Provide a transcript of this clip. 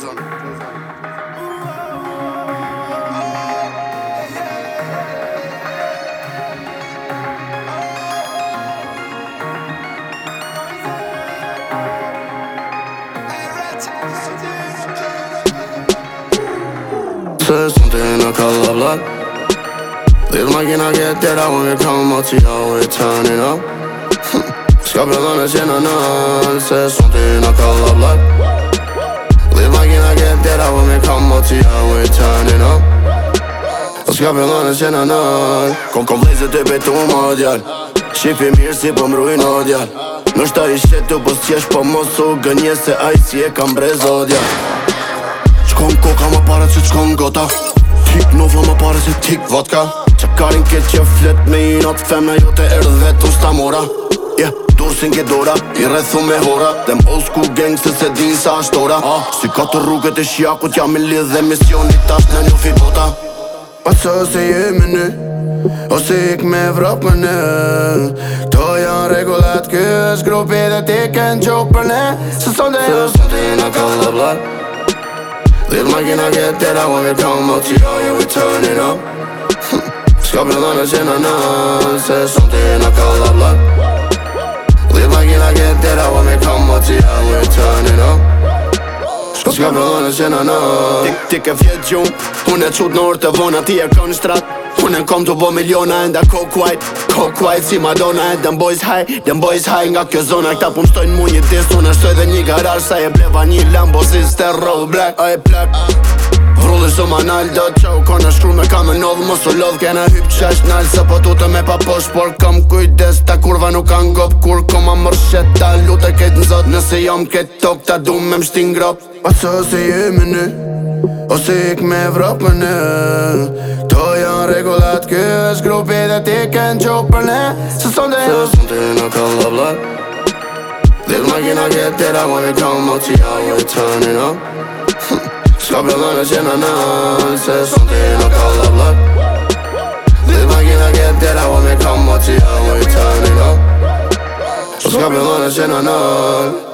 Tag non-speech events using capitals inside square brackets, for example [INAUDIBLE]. goes on. Goes something I call a blood. Live like and I get that I wanna come out to y'all, we're turning up. [LAUGHS] Scorpion on the chin, I know. Say something I call a blood. travel Në kam të We turning up O s'ka fillon e qena nërë Kom kom vlejzë të petu më djallë Shqipi mirë si pëm po rruj në djallë Në shta i shetu po s'kjesh po mos gënje Se aj si e kam brez o djallë Qkon koka më pare që qkom gota Tik në vla më pare që tik vodka Qa karin ke që flet me i not Feme jote të erdhe të sta mora Yeah borsin dora I rrethu me hora Dem mos ku gang se se di sa është ora Si ka të rrugët e shiakut jam i lidh dhe misionit tas në një fi bota Pa të se jemi në Ose ik me vrap me në Këto janë regullat kësë grupi dhe ti kënë për ne Se sot dhe jo Se sot dhe jina ka dhe blar Dhe të makina këtë të da Ma këtë kamë mëtë që jo ju i tërni në Ska për dhe në Se sot dhe jina ka blar Leave my gear like me dead, I wanna come up to you, we're turning up Shka me dhënë që në në Tik tik e vjet gjumë Unë e qutë në orë të vona ti e kënë strat Unë e kom të bo miliona enda coke white Coke white si Madonna e dem boys high Dem boys high nga kjo zona Këta pun shtojnë mu një dis Unë e shtoj dhe një garar Sa e bleva një Lambo si ster roll black A e plak është do ma nalë do qau Kor në shkru me kam e nodhë mos u lodhë Kena hyp që është nalë Se po tute me paposh Por kam kujdes ta kurva nuk kanë gop Kur koma mërshet mërë shet ta lute ket në zot Nëse jom ket tok ta du me mështi ngrop Ose ose jemi në Ose ik me Evropë në To janë regullat kë është grupi dhe ti kënë qo për ne Se sëm të jenë Se sëm të jenë ka la blat Dhe të makina kjetë tira Ma dhe qamë mo jo që jau e tërnin up Kapıları çenenen ses Değil akallablar Dil makina get devam et Kammatiya mı itanin al Kapıları çenenen